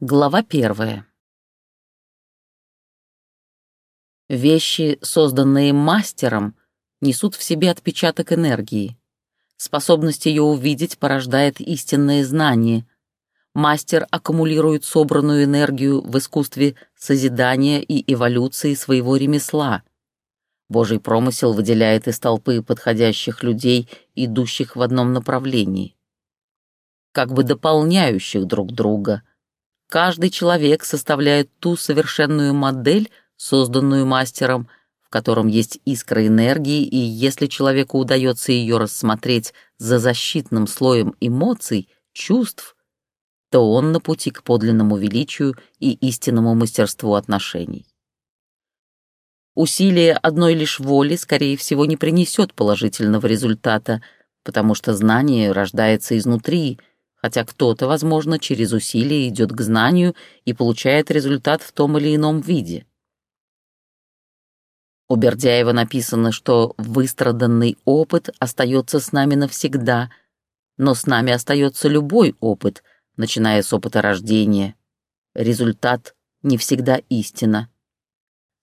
Глава первая. Вещи, созданные мастером, несут в себе отпечаток энергии. Способность ее увидеть порождает истинное знание. Мастер аккумулирует собранную энергию в искусстве созидания и эволюции своего ремесла. Божий промысел выделяет из толпы подходящих людей, идущих в одном направлении. Как бы дополняющих друг друга — Каждый человек составляет ту совершенную модель, созданную мастером, в котором есть искра энергии, и если человеку удается ее рассмотреть за защитным слоем эмоций, чувств, то он на пути к подлинному величию и истинному мастерству отношений. Усилие одной лишь воли, скорее всего, не принесет положительного результата, потому что знание рождается изнутри — хотя кто-то, возможно, через усилия идет к знанию и получает результат в том или ином виде. У Бердяева написано, что выстраданный опыт остается с нами навсегда, но с нами остается любой опыт, начиная с опыта рождения. Результат не всегда истина.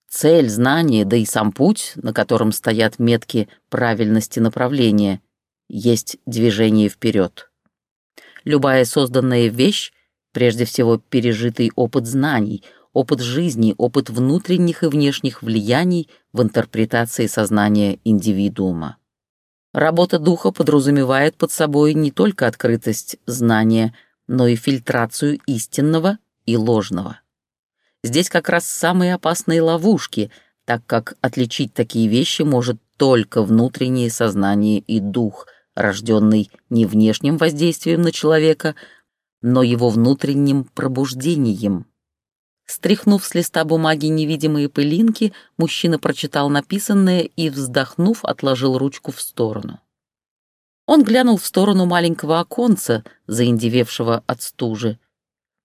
Цель, знание, да и сам путь, на котором стоят метки правильности направления, есть движение вперед. Любая созданная вещь, прежде всего пережитый опыт знаний, опыт жизни, опыт внутренних и внешних влияний в интерпретации сознания индивидуума. Работа духа подразумевает под собой не только открытость знания, но и фильтрацию истинного и ложного. Здесь как раз самые опасные ловушки, так как отличить такие вещи может только внутреннее сознание и дух, рожденный не внешним воздействием на человека, но его внутренним пробуждением. Стряхнув с листа бумаги невидимые пылинки, мужчина прочитал написанное и, вздохнув, отложил ручку в сторону. Он глянул в сторону маленького оконца, заиндевевшего от стужи.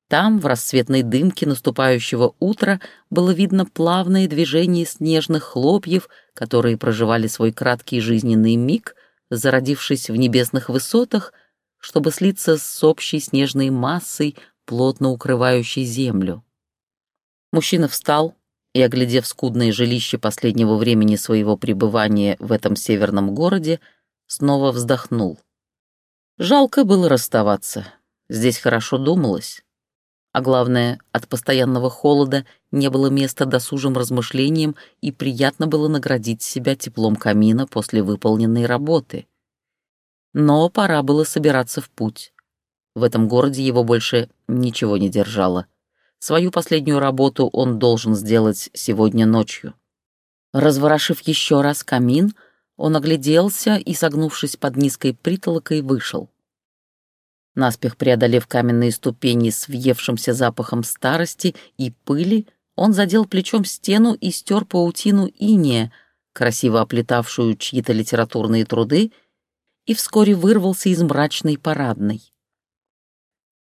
Там, в рассветной дымке наступающего утра, было видно плавное движение снежных хлопьев, которые проживали свой краткий жизненный миг — зародившись в небесных высотах, чтобы слиться с общей снежной массой, плотно укрывающей землю. Мужчина встал и, оглядев скудное жилище последнего времени своего пребывания в этом северном городе, снова вздохнул. Жалко было расставаться. Здесь хорошо думалось. А главное, от постоянного холода не было места досужим размышлениям и приятно было наградить себя теплом камина после выполненной работы. Но пора было собираться в путь. В этом городе его больше ничего не держало. Свою последнюю работу он должен сделать сегодня ночью. Разворошив еще раз камин, он огляделся и, согнувшись под низкой притолокой, вышел. Наспех преодолев каменные ступени с въевшимся запахом старости и пыли, он задел плечом стену и стер паутину иния, красиво оплетавшую чьи-то литературные труды, и вскоре вырвался из мрачной парадной.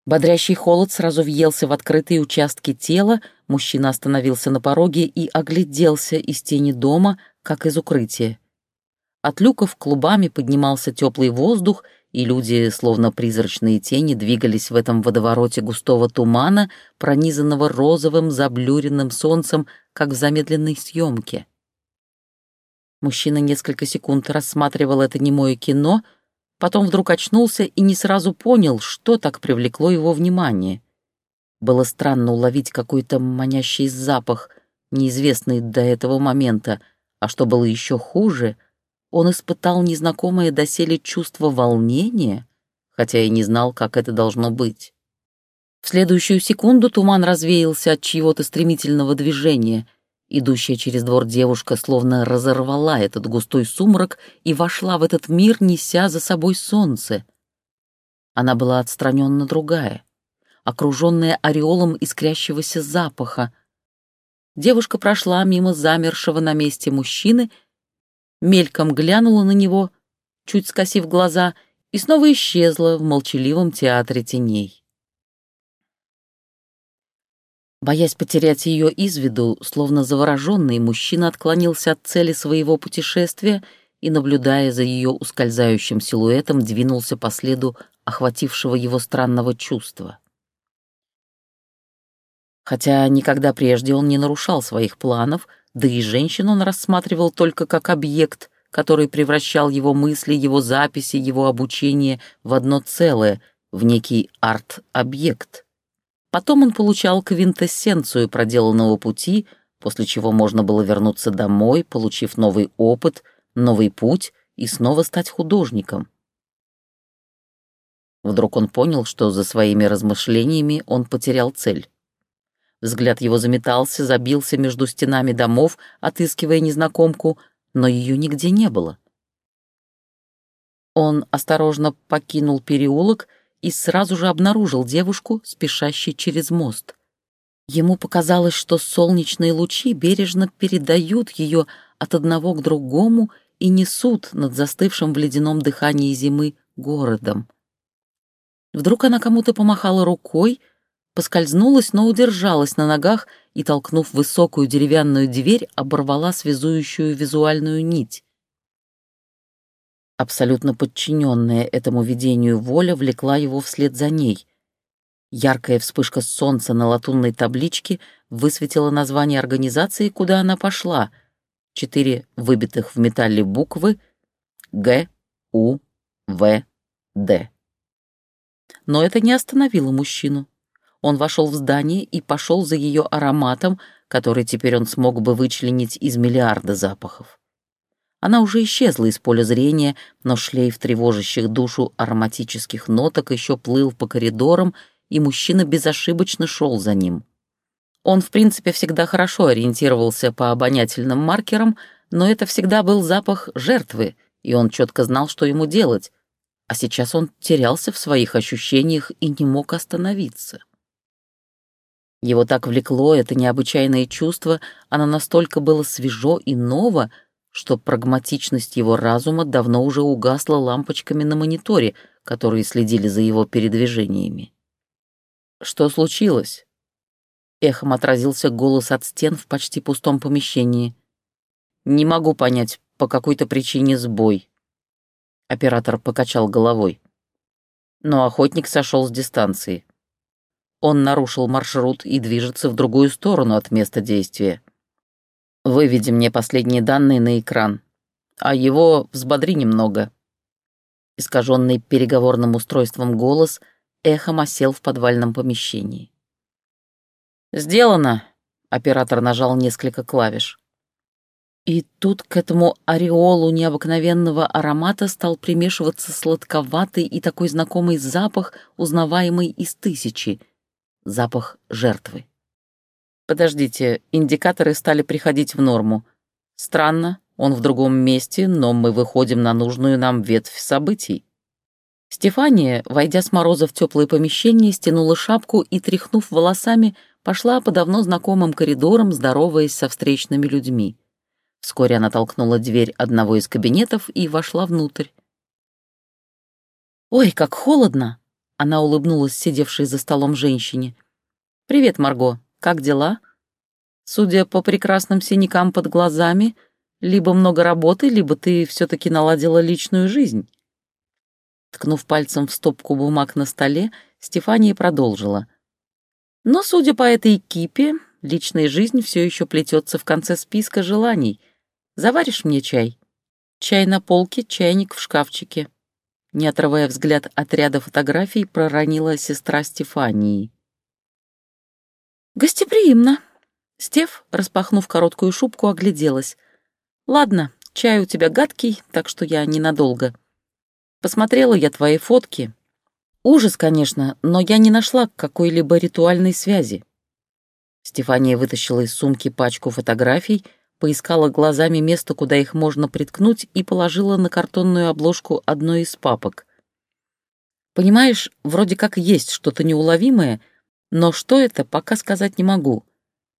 Бодрящий холод сразу въелся в открытые участки тела, мужчина остановился на пороге и огляделся из тени дома, как из укрытия. От люков клубами поднимался теплый воздух, и люди, словно призрачные тени, двигались в этом водовороте густого тумана, пронизанного розовым заблюренным солнцем, как в замедленной съемке. Мужчина несколько секунд рассматривал это немое кино, потом вдруг очнулся и не сразу понял, что так привлекло его внимание. Было странно уловить какой-то манящий запах, неизвестный до этого момента, а что было еще хуже — он испытал незнакомое доселе чувство волнения, хотя и не знал, как это должно быть. В следующую секунду туман развеялся от чьего-то стремительного движения. Идущая через двор девушка словно разорвала этот густой сумрак и вошла в этот мир, неся за собой солнце. Она была отстраненно другая, окруженная ореолом искрящегося запаха. Девушка прошла мимо замершего на месте мужчины мельком глянула на него, чуть скосив глаза, и снова исчезла в молчаливом театре теней. Боясь потерять ее из виду, словно завороженный, мужчина отклонился от цели своего путешествия и, наблюдая за ее ускользающим силуэтом, двинулся по следу охватившего его странного чувства. Хотя никогда прежде он не нарушал своих планов, да и женщин он рассматривал только как объект, который превращал его мысли, его записи, его обучение в одно целое, в некий арт-объект. Потом он получал квинтэссенцию проделанного пути, после чего можно было вернуться домой, получив новый опыт, новый путь и снова стать художником. Вдруг он понял, что за своими размышлениями он потерял цель. Взгляд его заметался, забился между стенами домов, отыскивая незнакомку, но ее нигде не было. Он осторожно покинул переулок и сразу же обнаружил девушку, спешащей через мост. Ему показалось, что солнечные лучи бережно передают ее от одного к другому и несут над застывшим в ледяном дыхании зимы городом. Вдруг она кому-то помахала рукой, поскользнулась, но удержалась на ногах и, толкнув высокую деревянную дверь, оборвала связующую визуальную нить. Абсолютно подчиненная этому видению воля влекла его вслед за ней. Яркая вспышка солнца на латунной табличке высветила название организации, куда она пошла. Четыре выбитых в металле буквы Г, У, В, Д. Но это не остановило мужчину. Он вошел в здание и пошел за ее ароматом, который теперь он смог бы вычленить из миллиарда запахов. Она уже исчезла из поля зрения, но шлейф тревожащих душу ароматических ноток еще плыл по коридорам, и мужчина безошибочно шел за ним. Он, в принципе, всегда хорошо ориентировался по обонятельным маркерам, но это всегда был запах жертвы, и он четко знал, что ему делать, а сейчас он терялся в своих ощущениях и не мог остановиться. Его так влекло это необычайное чувство, оно настолько было свежо и ново, что прагматичность его разума давно уже угасла лампочками на мониторе, которые следили за его передвижениями. «Что случилось?» Эхом отразился голос от стен в почти пустом помещении. «Не могу понять, по какой-то причине сбой». Оператор покачал головой. Но охотник сошел с дистанции. Он нарушил маршрут и движется в другую сторону от места действия. Выведи мне последние данные на экран, а его взбодри немного. Искаженный переговорным устройством голос эхом осел в подвальном помещении. «Сделано!» — оператор нажал несколько клавиш. И тут к этому ореолу необыкновенного аромата стал примешиваться сладковатый и такой знакомый запах, узнаваемый из тысячи — запах жертвы. Подождите, индикаторы стали приходить в норму. Странно, он в другом месте, но мы выходим на нужную нам ветвь событий. Стефания, войдя с мороза в теплое помещение, стянула шапку и, тряхнув волосами, пошла по давно знакомым коридорам, здороваясь со встречными людьми. Вскоре она толкнула дверь одного из кабинетов и вошла внутрь. «Ой, как холодно!» Она улыбнулась сидевшей за столом женщине. «Привет, Марго. Как дела?» «Судя по прекрасным синякам под глазами, либо много работы, либо ты все-таки наладила личную жизнь». Ткнув пальцем в стопку бумаг на столе, Стефания продолжила. «Но, судя по этой кипе, личная жизнь все еще плетется в конце списка желаний. Заваришь мне чай? Чай на полке, чайник в шкафчике». Не отрывая взгляд от ряда фотографий, проронила сестра Стефании. «Гостеприимно!» Стеф, распахнув короткую шубку, огляделась. «Ладно, чай у тебя гадкий, так что я ненадолго. Посмотрела я твои фотки. Ужас, конечно, но я не нашла какой-либо ритуальной связи». Стефания вытащила из сумки пачку фотографий — поискала глазами место, куда их можно приткнуть, и положила на картонную обложку одной из папок. Понимаешь, вроде как есть что-то неуловимое, но что это, пока сказать не могу.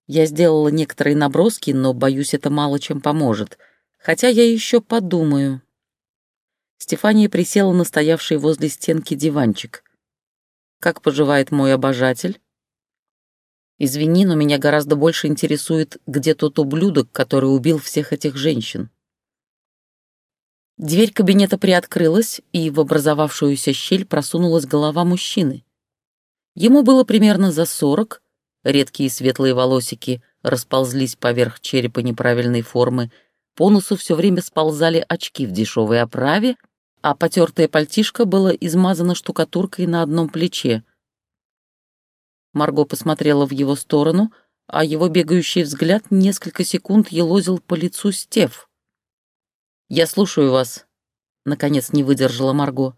Я сделала некоторые наброски, но, боюсь, это мало чем поможет. Хотя я еще подумаю. Стефания присела на стоявший возле стенки диванчик. «Как поживает мой обожатель?» Извини, но меня гораздо больше интересует, где тот ублюдок, который убил всех этих женщин. Дверь кабинета приоткрылась, и в образовавшуюся щель просунулась голова мужчины. Ему было примерно за сорок, редкие светлые волосики расползлись поверх черепа неправильной формы, по носу все время сползали очки в дешевой оправе, а потертое пальтишко было измазано штукатуркой на одном плече. Марго посмотрела в его сторону, а его бегающий взгляд несколько секунд елозил по лицу Стеф. «Я слушаю вас», — наконец не выдержала Марго.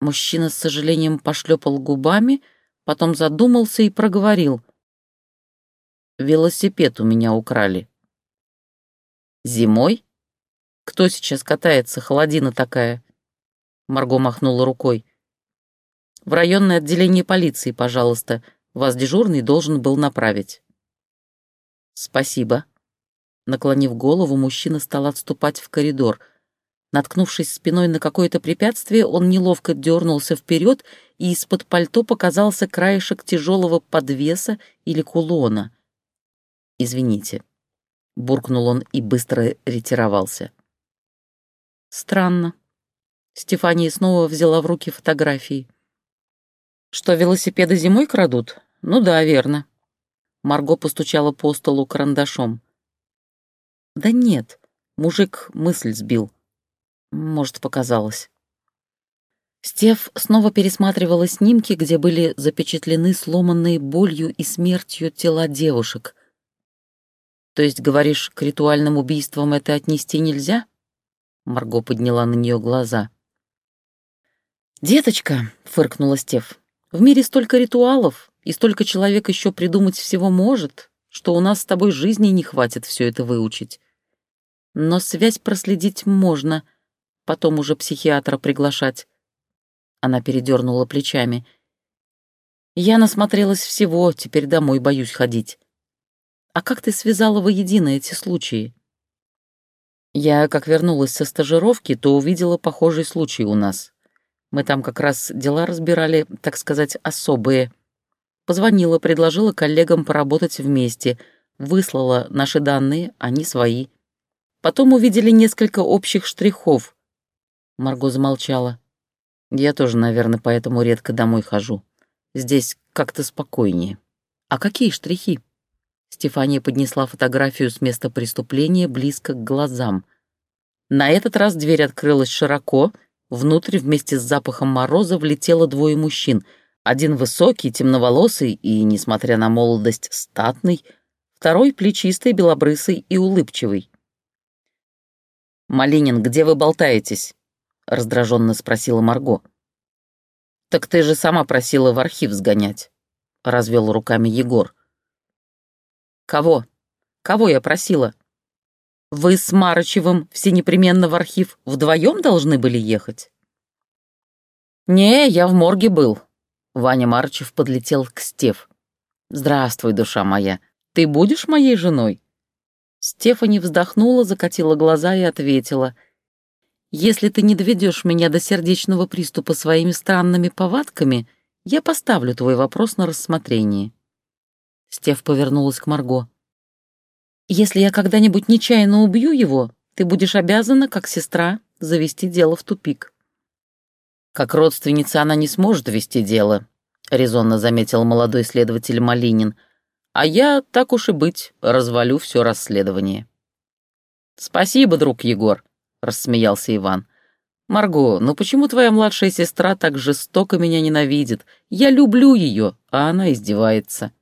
Мужчина с сожалением пошлепал губами, потом задумался и проговорил. «Велосипед у меня украли». «Зимой? Кто сейчас катается? Холодина такая». Марго махнула рукой. «В районное отделение полиции, пожалуйста. Вас дежурный должен был направить». «Спасибо». Наклонив голову, мужчина стал отступать в коридор — Наткнувшись спиной на какое-то препятствие, он неловко дернулся вперед, и из-под пальто показался краешек тяжелого подвеса или кулона. «Извините», — буркнул он и быстро ретировался. «Странно». Стефания снова взяла в руки фотографии. «Что, велосипеды зимой крадут? Ну да, верно». Марго постучала по столу карандашом. «Да нет, мужик мысль сбил. Может, показалось. Стеф снова пересматривала снимки, где были запечатлены сломанные болью и смертью тела девушек. «То есть, говоришь, к ритуальным убийствам это отнести нельзя?» Марго подняла на нее глаза. «Деточка», — фыркнула Стеф, — «в мире столько ритуалов, и столько человек еще придумать всего может, что у нас с тобой жизни не хватит все это выучить. Но связь проследить можно — потом уже психиатра приглашать. Она передернула плечами. Я насмотрелась всего, теперь домой боюсь ходить. А как ты связала воедино эти случаи? Я, как вернулась со стажировки, то увидела похожий случай у нас. Мы там как раз дела разбирали, так сказать, особые. Позвонила, предложила коллегам поработать вместе, выслала наши данные, они свои. Потом увидели несколько общих штрихов, Марго замолчала. Я тоже, наверное, поэтому редко домой хожу. Здесь как-то спокойнее. А какие штрихи? Стефания поднесла фотографию с места преступления близко к глазам. На этот раз дверь открылась широко, внутрь вместе с запахом мороза влетело двое мужчин. Один высокий, темноволосый и, несмотря на молодость, статный, второй плечистый, белобрысый и улыбчивый. «Малинин, где вы болтаетесь?» — раздраженно спросила Марго. «Так ты же сама просила в архив сгонять», — развел руками Егор. «Кого? Кого я просила? Вы с Марычевым все непременно в архив вдвоем должны были ехать?» «Не, я в морге был», — Ваня Марычев подлетел к Стев. «Здравствуй, душа моя. Ты будешь моей женой?» Стефани вздохнула, закатила глаза и ответила — если ты не доведешь меня до сердечного приступа своими странными повадками, я поставлю твой вопрос на рассмотрение». Стев повернулась к Марго. «Если я когда-нибудь нечаянно убью его, ты будешь обязана, как сестра, завести дело в тупик». «Как родственница она не сможет вести дело», — резонно заметил молодой следователь Малинин. «А я, так уж и быть, развалю все расследование». «Спасибо, друг Егор», рассмеялся Иван. «Марго, ну почему твоя младшая сестра так жестоко меня ненавидит? Я люблю ее, а она издевается».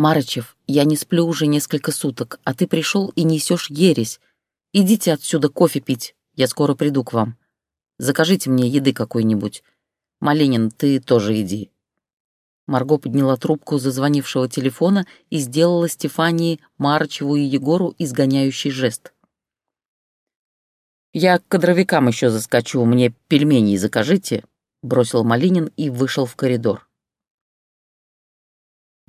«Марычев, я не сплю уже несколько суток, а ты пришел и несешь ересь. Идите отсюда кофе пить, я скоро приду к вам. Закажите мне еды какой-нибудь. Малинин, ты тоже иди». Марго подняла трубку зазвонившего телефона и сделала Стефании, Марычеву и Егору изгоняющий жест. «Я к кадровикам еще заскочу, мне пельменей закажите», — бросил Малинин и вышел в коридор.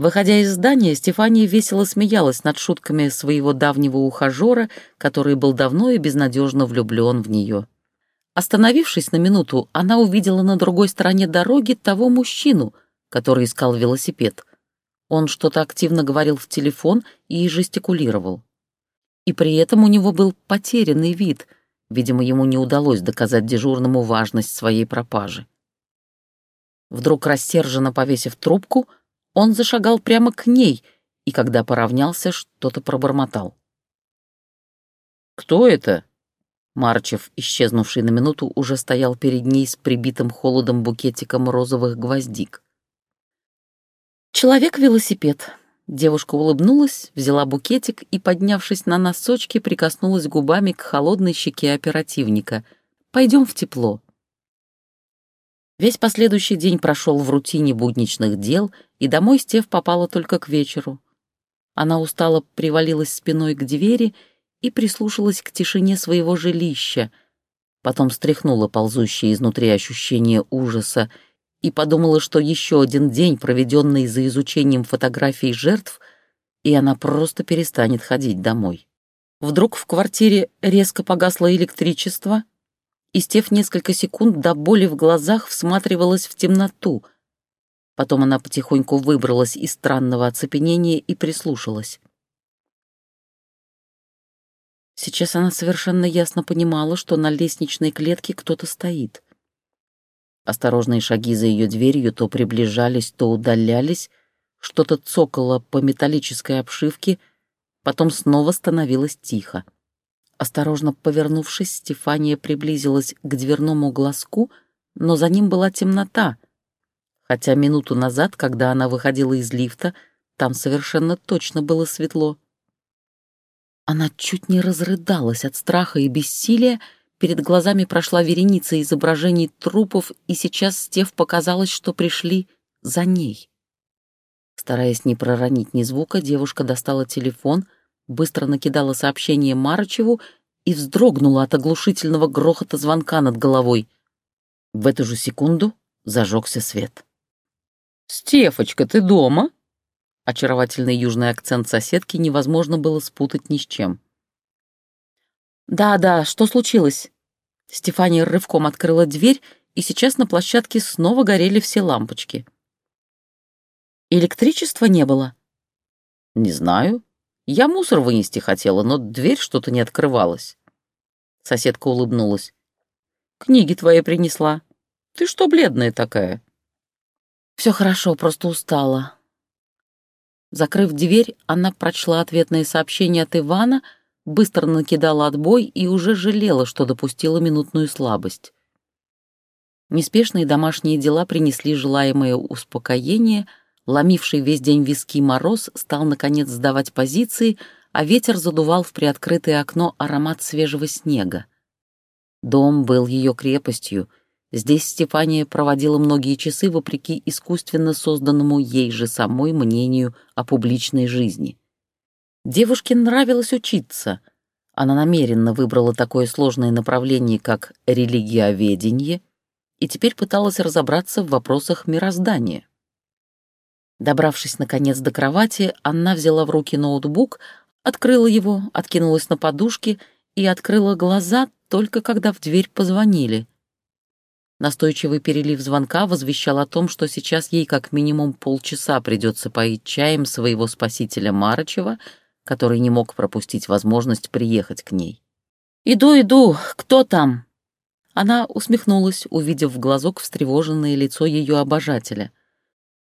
Выходя из здания, Стефания весело смеялась над шутками своего давнего ухажера, который был давно и безнадежно влюблен в нее. Остановившись на минуту, она увидела на другой стороне дороги того мужчину, который искал велосипед. Он что-то активно говорил в телефон и жестикулировал. И при этом у него был потерянный вид — Видимо, ему не удалось доказать дежурному важность своей пропажи. Вдруг рассерженно повесив трубку, он зашагал прямо к ней и, когда поравнялся, что-то пробормотал. «Кто это?» Марчев, исчезнувший на минуту, уже стоял перед ней с прибитым холодом букетиком розовых гвоздик. «Человек-велосипед». Девушка улыбнулась, взяла букетик и, поднявшись на носочки, прикоснулась губами к холодной щеке оперативника. «Пойдем в тепло». Весь последующий день прошел в рутине будничных дел, и домой Стев попала только к вечеру. Она устало привалилась спиной к двери и прислушалась к тишине своего жилища, потом стряхнула ползущие изнутри ощущения ужаса и подумала, что еще один день, проведенный за изучением фотографий жертв, и она просто перестанет ходить домой. Вдруг в квартире резко погасло электричество, и Стеф несколько секунд до боли в глазах всматривалась в темноту. Потом она потихоньку выбралась из странного оцепенения и прислушалась. Сейчас она совершенно ясно понимала, что на лестничной клетке кто-то стоит. Осторожные шаги за ее дверью то приближались, то удалялись, что-то цокало по металлической обшивке, потом снова становилось тихо. Осторожно повернувшись, Стефания приблизилась к дверному глазку, но за ним была темнота, хотя минуту назад, когда она выходила из лифта, там совершенно точно было светло. Она чуть не разрыдалась от страха и бессилия, перед глазами прошла вереница изображений трупов, и сейчас Стев показалось, что пришли за ней. Стараясь не проронить ни звука, девушка достала телефон — быстро накидала сообщение Марычеву и вздрогнула от оглушительного грохота звонка над головой. В эту же секунду зажегся свет. «Стефочка, ты дома?» Очаровательный южный акцент соседки невозможно было спутать ни с чем. «Да-да, что случилось?» Стефания рывком открыла дверь, и сейчас на площадке снова горели все лампочки. «Электричества не было?» «Не знаю», я мусор вынести хотела, но дверь что-то не открывалась. Соседка улыбнулась. «Книги твои принесла. Ты что бледная такая?» «Все хорошо, просто устала». Закрыв дверь, она прочла ответное сообщение от Ивана, быстро накидала отбой и уже жалела, что допустила минутную слабость. Неспешные домашние дела принесли желаемое успокоение — Ломивший весь день виски мороз стал, наконец, сдавать позиции, а ветер задувал в приоткрытое окно аромат свежего снега. Дом был ее крепостью. Здесь Стефания проводила многие часы вопреки искусственно созданному ей же самой мнению о публичной жизни. Девушке нравилось учиться. Она намеренно выбрала такое сложное направление, как религиоведение, и теперь пыталась разобраться в вопросах мироздания. Добравшись, наконец, до кровати, она взяла в руки ноутбук, открыла его, откинулась на подушке и открыла глаза только когда в дверь позвонили. Настойчивый перелив звонка возвещал о том, что сейчас ей как минимум полчаса придется поить чаем своего спасителя Марычева, который не мог пропустить возможность приехать к ней. «Иду, иду! Кто там?» Она усмехнулась, увидев в глазок встревоженное лицо ее обожателя —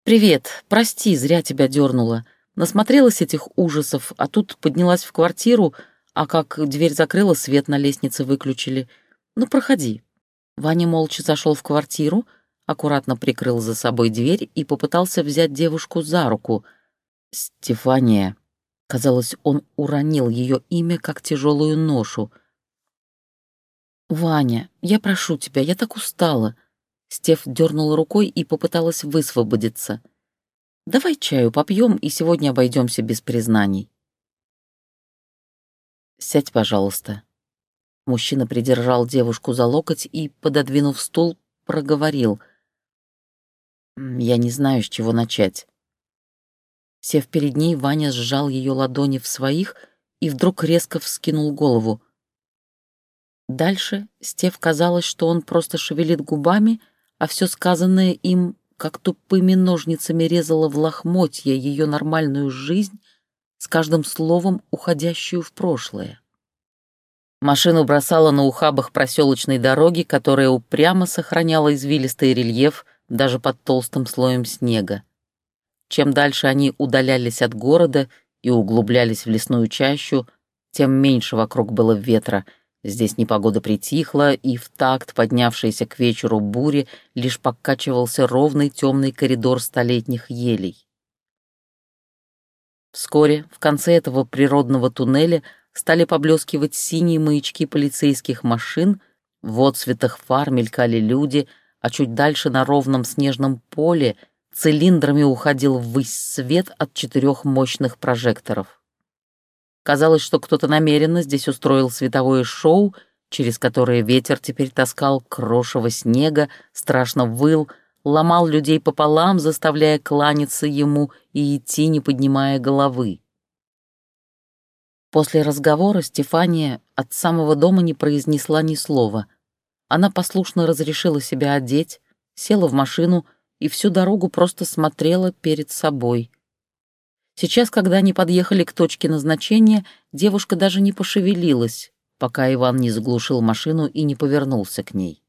«Привет. Прости, зря тебя дернула. Насмотрелась этих ужасов, а тут поднялась в квартиру, а как дверь закрыла, свет на лестнице выключили. Ну, проходи». Ваня молча зашел в квартиру, аккуратно прикрыл за собой дверь и попытался взять девушку за руку. «Стефания». Казалось, он уронил ее имя, как тяжелую ношу. «Ваня, я прошу тебя, я так устала. Стеф дернула рукой и попыталась высвободиться. «Давай чаю попьем и сегодня обойдемся без признаний». «Сядь, пожалуйста». Мужчина придержал девушку за локоть и, пододвинув стул, проговорил. «Я не знаю, с чего начать». Сев перед ней, Ваня сжал ее ладони в своих и вдруг резко вскинул голову. Дальше Стев казалось, что он просто шевелит губами, а все сказанное им, как тупыми ножницами резало в лохмотья ее нормальную жизнь, с каждым словом уходящую в прошлое. Машину бросала на ухабах проселочной дороги, которая упрямо сохраняла извилистый рельеф даже под толстым слоем снега. чем дальше они удалялись от города и углублялись в лесную чащу, тем меньше вокруг было ветра. Здесь непогода притихла, и в такт поднявшейся к вечеру бури лишь покачивался ровный темный коридор столетних елей. Вскоре в конце этого природного туннеля стали поблескивать синие маячки полицейских машин, в отсветах фар мелькали люди, а чуть дальше на ровном снежном поле цилиндрами уходил ввысь свет от четырех мощных прожекторов. Казалось, что кто-то намеренно здесь устроил световое шоу, через которое ветер теперь таскал крошево снега, страшно выл, ломал людей пополам, заставляя кланяться ему и идти, не поднимая головы. После разговора Стефания от самого дома не произнесла ни слова. Она послушно разрешила себя одеть, села в машину и всю дорогу просто смотрела перед собой. Сейчас, когда они подъехали к точке назначения, девушка даже не пошевелилась, пока Иван не заглушил машину и не повернулся к ней.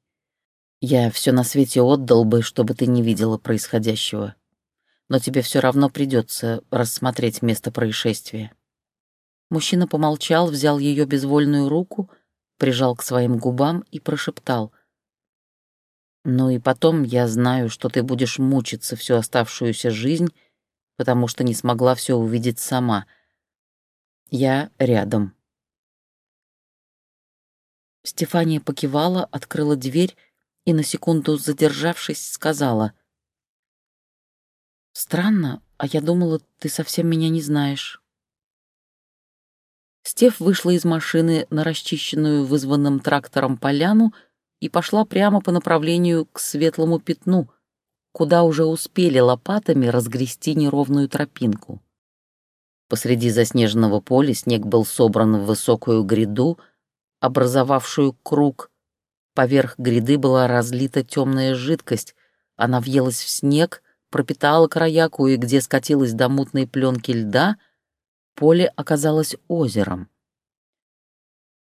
Я все на свете отдал бы, чтобы ты не видела происходящего. Но тебе все равно придется рассмотреть место происшествия. Мужчина помолчал, взял ее безвольную руку, прижал к своим губам и прошептал. «Ну и потом я знаю, что ты будешь мучиться всю оставшуюся жизнь, потому что не смогла все увидеть сама. Я рядом». Стефания покивала, открыла дверь и, на секунду задержавшись, сказала. «Странно, а я думала, ты совсем меня не знаешь». Стеф вышла из машины на расчищенную вызванным трактором поляну и пошла прямо по направлению к светлому пятну, куда уже успели лопатами разгрести неровную тропинку. Посреди заснеженного поля снег был собран в высокую гряду, образовавшую круг, Поверх гряды была разлита темная жидкость. Она въелась в снег, пропитала края кое-где скатилась до мутной пленки льда. Поле оказалось озером.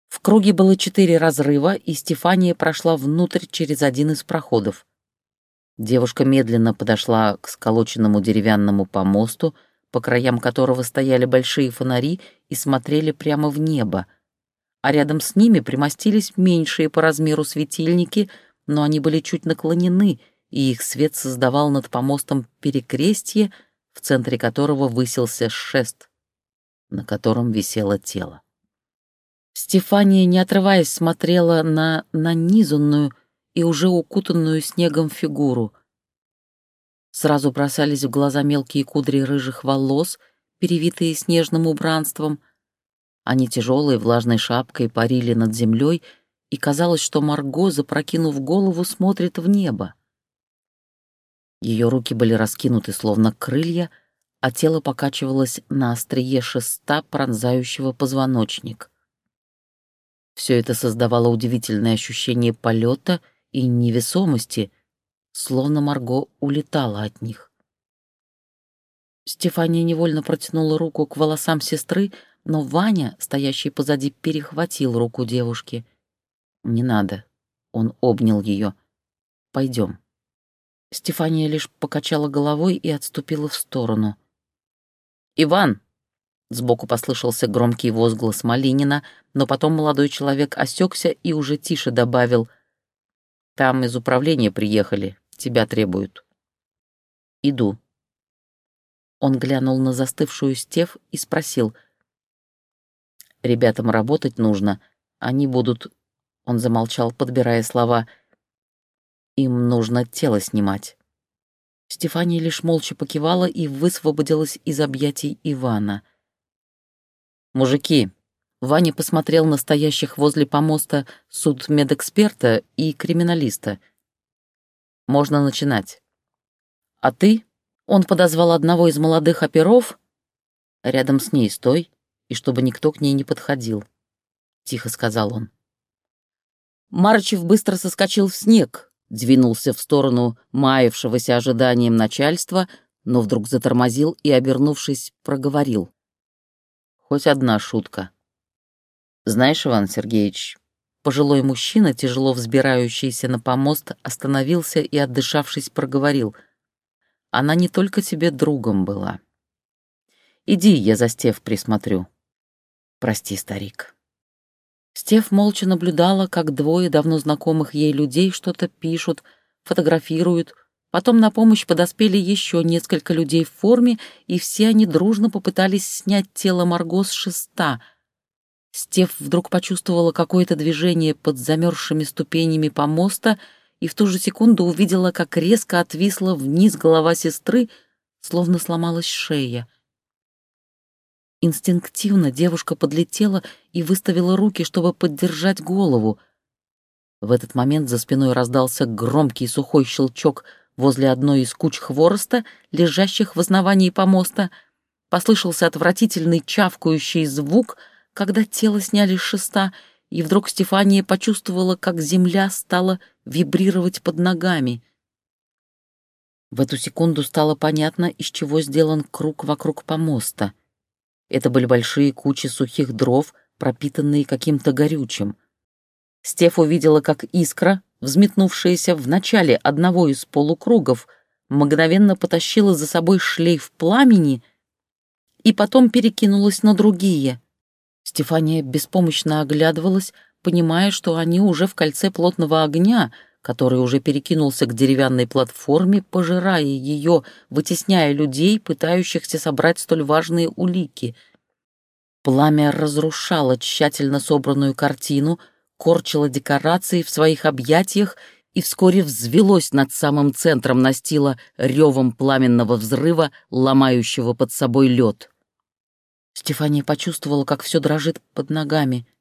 В круге было четыре разрыва, и Стефания прошла внутрь через один из проходов. Девушка медленно подошла к сколоченному деревянному помосту, по краям которого стояли большие фонари и смотрели прямо в небо — а рядом с ними примостились меньшие по размеру светильники, но они были чуть наклонены, и их свет создавал над помостом перекрестье, в центре которого высился шест, на котором висело тело. Стефания, не отрываясь, смотрела на нанизанную и уже укутанную снегом фигуру. Сразу бросались в глаза мелкие кудри рыжих волос, перевитые снежным убранством, они тяжелой влажной шапкой парили над землей, и казалось, что Марго, запрокинув голову, смотрит в небо. Ее руки были раскинуты, словно крылья, а тело покачивалось на острие шеста, пронзающего позвоночник. Все это создавало удивительное ощущение полета и невесомости, словно Марго улетала от них. Стефания невольно протянула руку к волосам сестры, но Ваня, стоящий позади, перехватил руку девушки. «Не надо». Он обнял ее. «Пойдем». Стефания лишь покачала головой и отступила в сторону. «Иван!» — сбоку послышался громкий возглас Малинина, но потом молодой человек осекся и уже тише добавил. «Там из управления приехали, тебя требуют». «Иду». Он глянул на застывшую Стеф и спросил — Ребятам работать нужно. Они будут...» Он замолчал, подбирая слова. «Им нужно тело снимать». Стефания лишь молча покивала и высвободилась из объятий Ивана. «Мужики!» Ваня посмотрел на стоящих возле помоста судмедэксперта и криминалиста. «Можно начинать. А ты?» Он подозвал одного из молодых оперов. «Рядом с ней стой и чтобы никто к ней не подходил», — тихо сказал он. Марчев быстро соскочил в снег, двинулся в сторону маявшегося ожиданием начальства, но вдруг затормозил и, обернувшись, проговорил. «Хоть одна шутка. Знаешь, Иван Сергеевич, пожилой мужчина, тяжело взбирающийся на помост, остановился и, отдышавшись, проговорил. она не только тебе другом была. Иди, я за Стев присмотрю. Прости, старик. Стев молча наблюдала, как двое давно знакомых ей людей что-то пишут, фотографируют. Потом на помощь подоспели еще несколько людей в форме, и все они дружно попытались снять тело Марго с шеста. Стев вдруг почувствовала какое-то движение под замерзшими ступенями помоста и в ту же секунду увидела, как резко отвисла вниз голова сестры, словно сломалась шея. Инстинктивно девушка подлетела и выставила руки, чтобы поддержать голову. В этот момент за спиной раздался громкий сухой щелчок возле одной из куч хвороста, лежащих в основании помоста. Послышался отвратительный чавкающий звук, когда тело сняли с шеста, и вдруг Стефания почувствовала, как земля стала вибрировать под ногами. В эту секунду стало понятно, из чего сделан круг вокруг помоста. Это были большие кучи сухих дров, пропитанные каким-то горючим. Стеф увидела, как искра, взметнувшаяся в начале одного из полукругов, мгновенно потащила за собой шлейф пламени и потом перекинулась на другие. Стефания беспомощно оглядывалась, понимая, что они уже в кольце плотного огня, который уже перекинулся к деревянной платформе, пожирая ее, вытесняя людей, пытающихся собрать столь важные улики. Пламя разрушало тщательно собранную картину, корчило декорации в своих объятиях и вскоре взвелось над самым центром настила ревом пламенного взрыва, ломающего под собой лед. Стефания почувствовала, как все дрожит под ногами —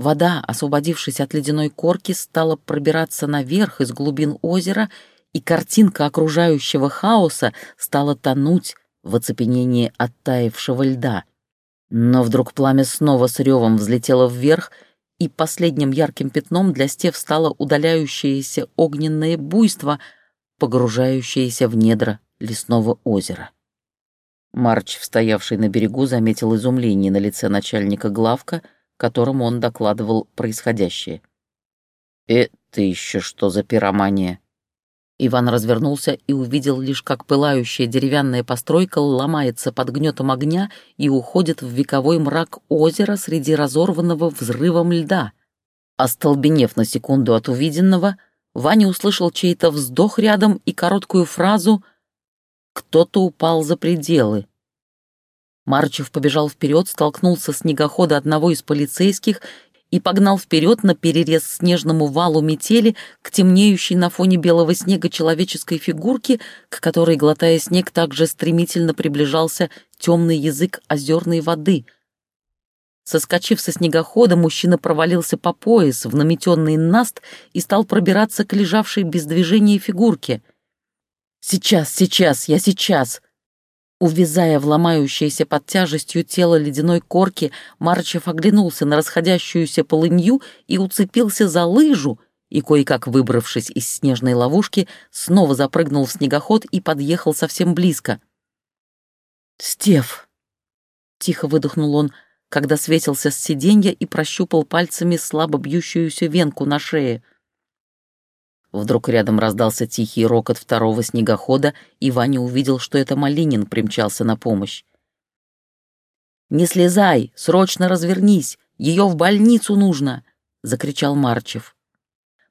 Вода, освободившись от ледяной корки, стала пробираться наверх из глубин озера, и картинка окружающего хаоса стала тонуть в оцепенении оттаившего льда. Но вдруг пламя снова с ревом взлетело вверх, и последним ярким пятном для стев стало удаляющееся огненное буйство, погружающееся в недра лесного озера. Марч, стоявший на берегу, заметил изумление на лице начальника главка — которому он докладывал происходящее. «Это еще что за пиромания?» Иван развернулся и увидел лишь, как пылающая деревянная постройка ломается под гнетом огня и уходит в вековой мрак озера среди разорванного взрывом льда. Остолбенев на секунду от увиденного, Ваня услышал чей-то вздох рядом и короткую фразу «Кто-то упал за пределы». Марчев побежал вперед, столкнулся с снегохода одного из полицейских и погнал вперед на перерез снежному валу метели к темнеющей на фоне белого снега человеческой фигурке, к которой, глотая снег, также стремительно приближался темный язык озерной воды. Соскочив со снегохода, мужчина провалился по пояс в наметенный наст и стал пробираться к лежавшей без движения фигурке. «Сейчас, сейчас, я сейчас!» Увязая в ломающееся под тяжестью тело ледяной корки, Марчев оглянулся на расходящуюся полынью и уцепился за лыжу, и, кое-как выбравшись из снежной ловушки, снова запрыгнул в снегоход и подъехал совсем близко. «Стев!» — тихо выдохнул он, когда светился с сиденья и прощупал пальцами слабо бьющуюся венку на шее — Вдруг рядом раздался тихий рокот второго снегохода, и Ваня увидел, что это Малинин примчался на помощь. «Не слезай! Срочно развернись! Ее в больницу нужно!» — закричал Марчев.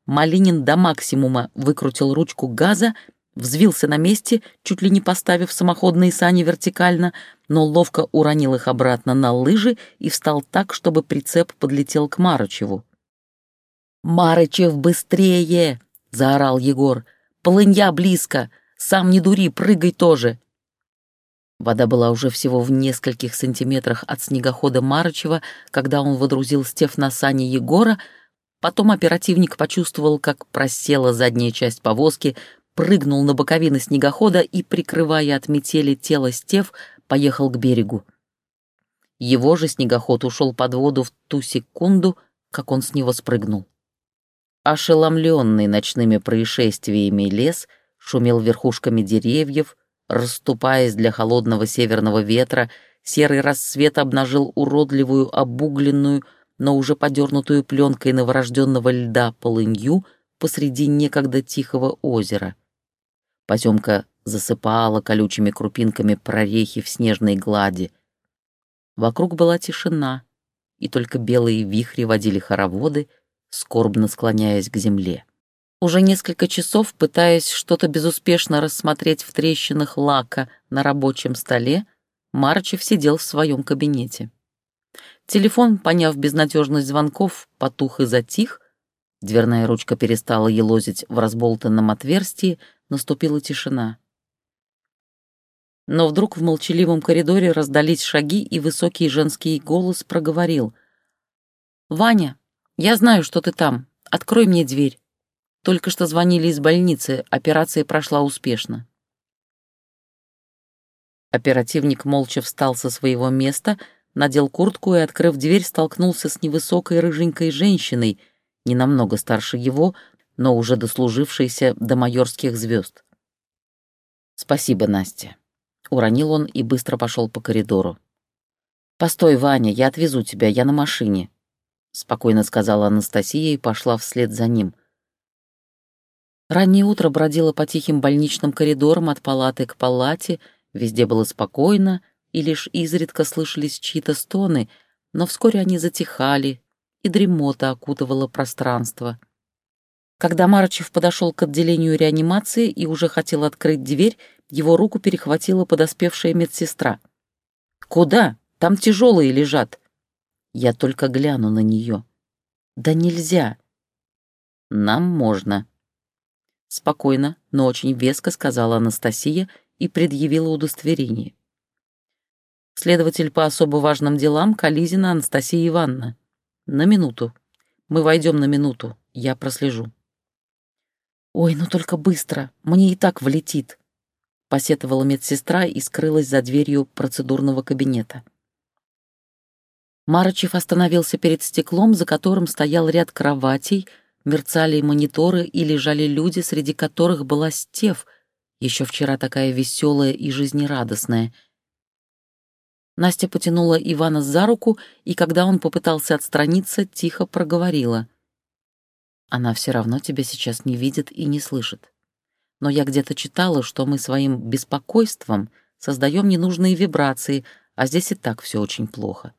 Малинин до максимума выкрутил ручку газа, взвился на месте, чуть ли не поставив самоходные сани вертикально, но ловко уронил их обратно на лыжи и встал так, чтобы прицеп подлетел к Марычеву. «Марычев, быстрее!» — заорал Егор. «Полынья близко! Сам не дури, прыгай тоже!» Вода была уже всего в нескольких сантиметрах от снегохода Марычева, когда он водрузил Стеф на сани Егора, потом оперативник почувствовал, как просела задняя часть повозки, прыгнул на боковины снегохода и, прикрывая от метели тело Стеф, поехал к берегу. Его же снегоход ушел под воду в ту секунду, как он с него спрыгнул. Ошеломленный ночными происшествиями лес шумел верхушками деревьев, расступаясь для холодного северного ветра, серый рассвет обнажил уродливую, обугленную, но уже подернутую пленкой новорожденного льда полынью посреди некогда тихого озера. Поземка засыпала колючими крупинками прорехи в снежной глади. Вокруг была тишина, и только белые вихри водили хороводы, скорбно склоняясь к земле. Уже несколько часов, пытаясь что-то безуспешно рассмотреть в трещинах лака на рабочем столе, Марчев сидел в своем кабинете. Телефон, поняв безнадежность звонков, потух и затих, дверная ручка перестала елозить в разболтанном отверстии, наступила тишина. Но вдруг в молчаливом коридоре раздались шаги, и высокий женский голос проговорил. «Ваня, я знаю, что ты там. Открой мне дверь. Только что звонили из больницы, операция прошла успешно». Оперативник молча встал со своего места, надел куртку и, открыв дверь, столкнулся с невысокой рыженькой женщиной, не намного старше его, но уже дослужившейся до майорских звезд. «Спасибо, Настя», — уронил он и быстро пошел по коридору. «Постой, Ваня, я отвезу тебя, я на машине», — спокойно сказала Анастасия и пошла вслед за ним. Раннее утро бродило по тихим больничным коридорам от палаты к палате, везде было спокойно, и лишь изредка слышались чьи-то стоны, но вскоре они затихали, и дремота окутывала пространство. Когда Марычев подошел к отделению реанимации и уже хотел открыть дверь, его руку перехватила подоспевшая медсестра. «Куда? Там тяжелые лежат». Я только гляну на нее. «Да нельзя». «Нам можно», Спокойно, но очень веско сказала Анастасия и предъявила удостоверение. Следователь по особо важным делам Кализина Анастасия Ивановна. На минуту. Мы войдем на минуту. Я прослежу. «Ой, ну только быстро, мне и так влетит», — посетовала медсестра и скрылась за дверью процедурного кабинета. Марычев остановился перед стеклом, за которым стоял ряд кроватей, мерцали мониторы и лежали люди, среди которых была Стев, еще вчера такая веселая и жизнерадостная. Настя потянула Ивана за руку, и когда он попытался отстраниться, тихо проговорила. «Она все равно тебя сейчас не видит и не слышит. Но я где-то читала, что мы своим беспокойством создаем ненужные вибрации, а здесь и так все очень плохо.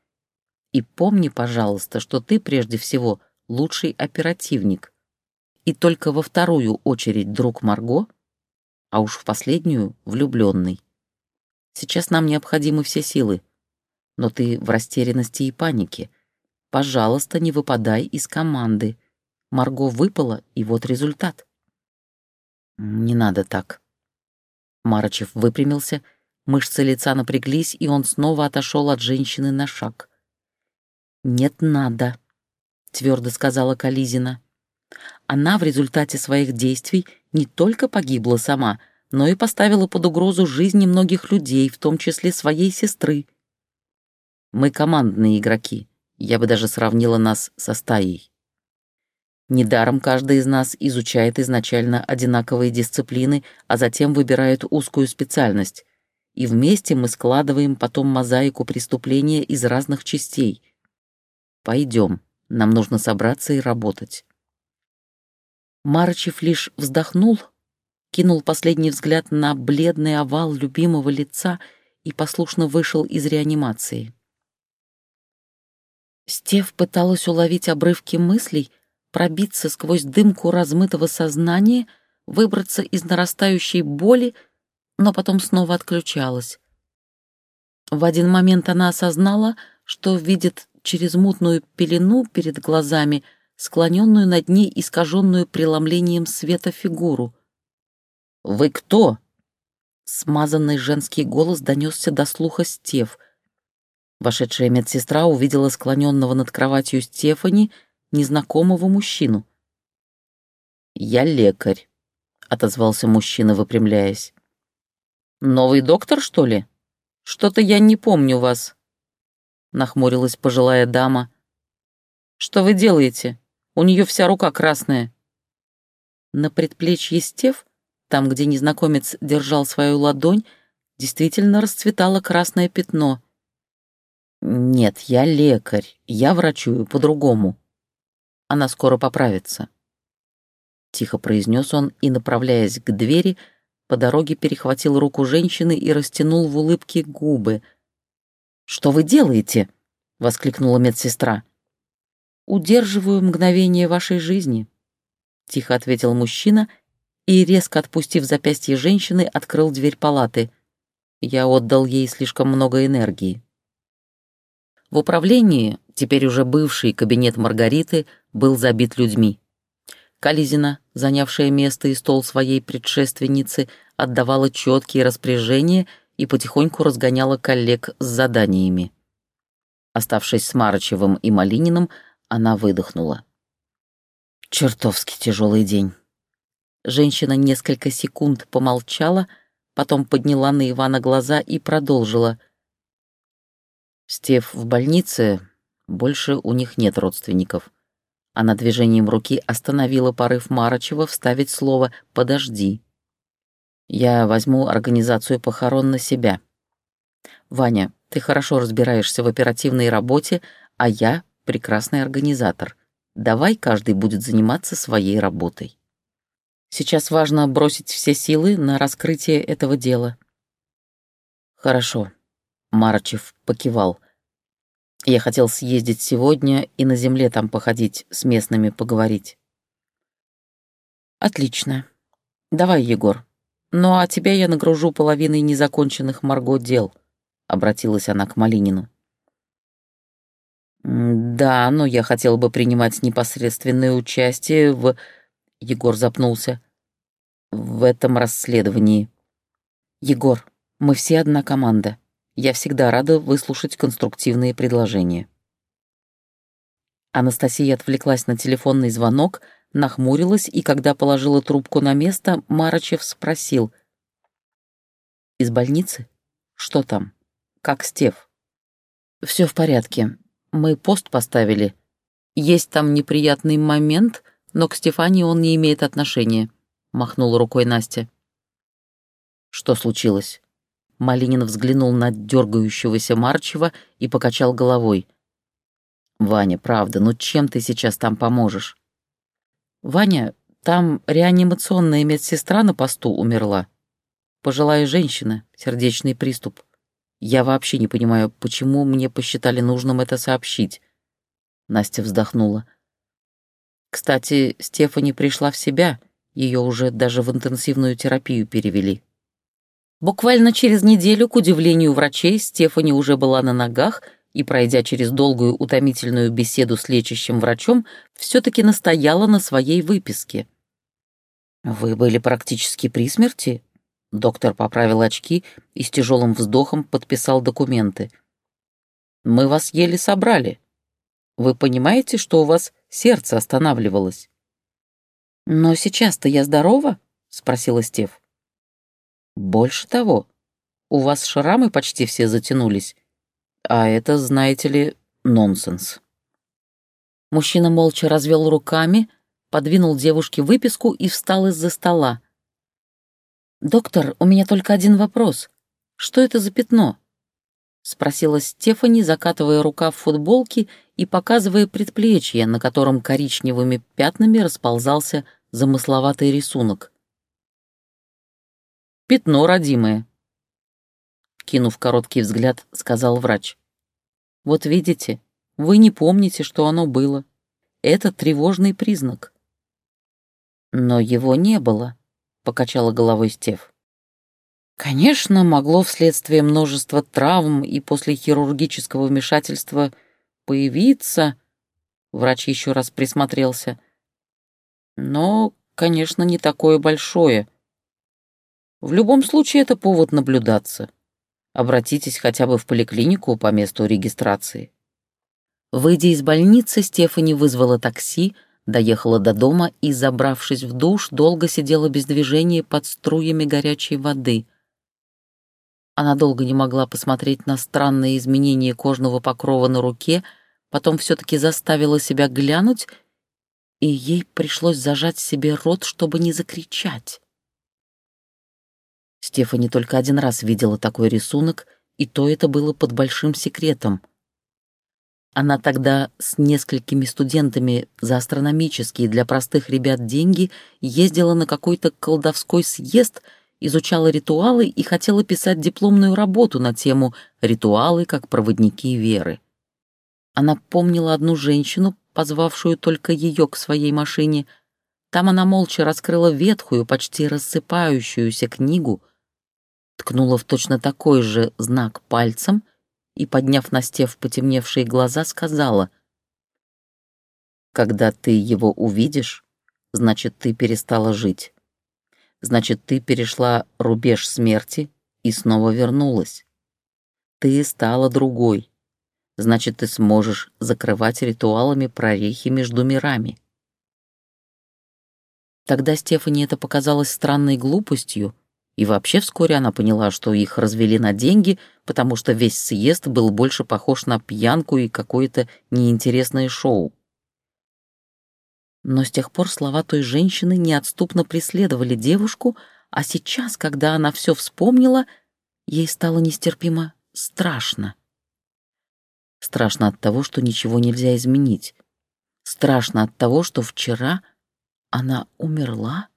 И помни, пожалуйста, что ты прежде всего — лучший оперативник. И только во вторую очередь друг Марго, а уж в последнюю — влюбленный. Сейчас нам необходимы все силы. Но ты в растерянности и панике. Пожалуйста, не выпадай из команды. Марго выпала, и вот результат. Не надо так. Марочев выпрямился, мышцы лица напряглись, и он снова отошел от женщины на шаг. «Нет, надо», — твердо сказала Кализина. Она в результате своих действий не только погибла сама, но и поставила под угрозу жизни многих людей, в том числе своей сестры. Мы командные игроки, я бы даже сравнила нас со стаей. Недаром каждый из нас изучает изначально одинаковые дисциплины, а затем выбирает узкую специальность. И вместе мы складываем потом мозаику преступления из разных частей. Пойдем. Нам нужно собраться и работать. Марчев лишь вздохнул, кинул последний взгляд на бледный овал любимого лица и послушно вышел из реанимации. Стев пыталась уловить обрывки мыслей, пробиться сквозь дымку размытого сознания, выбраться из нарастающей боли, но потом снова отключалась. В один момент она осознала, что видит через мутную пелену перед глазами, склоненную над ней искаженную преломлением света фигуру. «Вы кто?» Смазанный женский голос донесся до слуха Стев. Вошедшая медсестра увидела склоненного над кроватью Стефани незнакомого мужчину. «Я лекарь», — отозвался мужчина, выпрямляясь. «Новый доктор, что ли? Что-то я не помню вас». — нахмурилась пожилая дама. «Что вы делаете? У нее вся рука красная». На предплечье Стев, там, где незнакомец держал свою ладонь, действительно расцветало красное пятно. «Нет, я лекарь, я врачую по-другому. Она скоро поправится». Тихо произнес он и, направляясь к двери, по дороге перехватил руку женщины и растянул в улыбке губы. «Что вы делаете?» — воскликнула медсестра. «Удерживаю мгновение вашей жизни», — тихо ответил мужчина и, резко отпустив запястье женщины, открыл дверь палаты. Я отдал ей слишком много энергии. В управлении, теперь уже бывший кабинет Маргариты, был забит людьми. Кализина, занявшая место и стол своей предшественницы, отдавала четкие распоряжения и потихоньку разгоняла коллег с заданиями. Оставшись с Марычевым и Малининым, она выдохнула. Чертовски тяжелый день. Женщина несколько секунд помолчала, потом подняла на Ивана глаза и продолжила — Стев в больнице, больше у них нет родственников. Она движением руки остановила порыв Марочева вставить слово «подожди». Я возьму организацию похорон на себя. Ваня, ты хорошо разбираешься в оперативной работе, а я — прекрасный организатор. Давай каждый будет заниматься своей работой. Сейчас важно бросить все силы на раскрытие этого дела. Хорошо. Марчев покивал. Я хотел съездить сегодня и на земле там походить, с местными поговорить. Отлично. Давай, Егор. Ну а тебя я нагружу половиной незаконченных Марго дел, обратилась она к Малинину. Да, но я хотел бы принимать непосредственное участие в... Егор запнулся. В этом расследовании. Егор, мы все одна команда. Я всегда рада выслушать конструктивные предложения. Анастасия отвлеклась на телефонный звонок, нахмурилась, и когда положила трубку на место, Марачев спросил. «Из больницы? Что там? Как Стев?» «Все в порядке. Мы пост поставили. Есть там неприятный момент, но к Стефании он не имеет отношения», — махнула рукой Настя. «Что случилось?» Малинин взглянул на дергающегося Марчева и покачал головой. «Ваня, правда, ну чем ты сейчас там поможешь?» «Ваня, там реанимационная медсестра на посту умерла. Пожилая женщина, сердечный приступ. Я вообще не понимаю, почему мне посчитали нужным это сообщить». Настя вздохнула. «Кстати, Стефани пришла в себя, ее уже даже в интенсивную терапию перевели». Буквально через неделю, к удивлению врачей, Стефани уже была на ногах и, пройдя через долгую утомительную беседу с лечащим врачом, все-таки настояла на своей выписке. «Вы были практически при смерти?» Доктор поправил очки и с тяжелым вздохом подписал документы. «Мы вас еле собрали. Вы понимаете, что у вас сердце останавливалось?» «Но сейчас-то я здорова?» — спросила Стеф. Больше того, у вас шрамы почти все затянулись, а это, знаете ли, нонсенс. Мужчина молча развел руками, подвинул девушке выписку и встал из-за стола. «Доктор, у меня только один вопрос. Что это за пятно?» — спросила Стефани, закатывая рука в футболке и показывая предплечье, на котором коричневыми пятнами расползался замысловатый рисунок. Пятно родимое. Кинув короткий взгляд, сказал врач. Вот видите, вы не помните, что оно было. Это тревожный признак. Но его не было, покачала головой Стев. Конечно, могло вследствие множества травм и после хирургического вмешательства появиться. Врач еще раз присмотрелся. Но, конечно, не такое большое — в любом случае это повод наблюдаться. Обратитесь хотя бы в поликлинику по месту регистрации. Выйдя из больницы, Стефани вызвала такси, доехала до дома и, забравшись в душ, долго сидела без движения под струями горячей воды. Она долго не могла посмотреть на странные изменения кожного покрова на руке, потом все-таки заставила себя глянуть, и ей пришлось зажать себе рот, чтобы не закричать. Стефани только один раз видела такой рисунок, и то это было под большим секретом. Она тогда с несколькими студентами за астрономические для простых ребят деньги ездила на какой-то колдовской съезд изучала ритуалы и хотела писать дипломную работу на тему «Ритуалы как проводники веры». Она помнила одну женщину, позвавшую только ее к своей машине. Там она молча раскрыла ветхую, почти рассыпающуюся книгу, ткнула в точно такой же знак пальцем и, подняв на стев потемневшие глаза, сказала «Когда ты его увидишь, значит, ты перестала жить. Значит, ты перешла рубеж смерти и снова вернулась. Ты стала другой. Значит, ты сможешь закрывать ритуалами прорехи между мирами. Тогда Стефани это показалось странной глупостью, и вообще вскоре она поняла, что их развели на деньги, потому что весь съезд был больше похож на пьянку и какое-то неинтересное шоу. Но с тех пор слова той женщины неотступно преследовали девушку, а сейчас, когда она все вспомнила, ей стало нестерпимо страшно. Страшно от того, что ничего нельзя изменить. Страшно от того, что вчера она умерла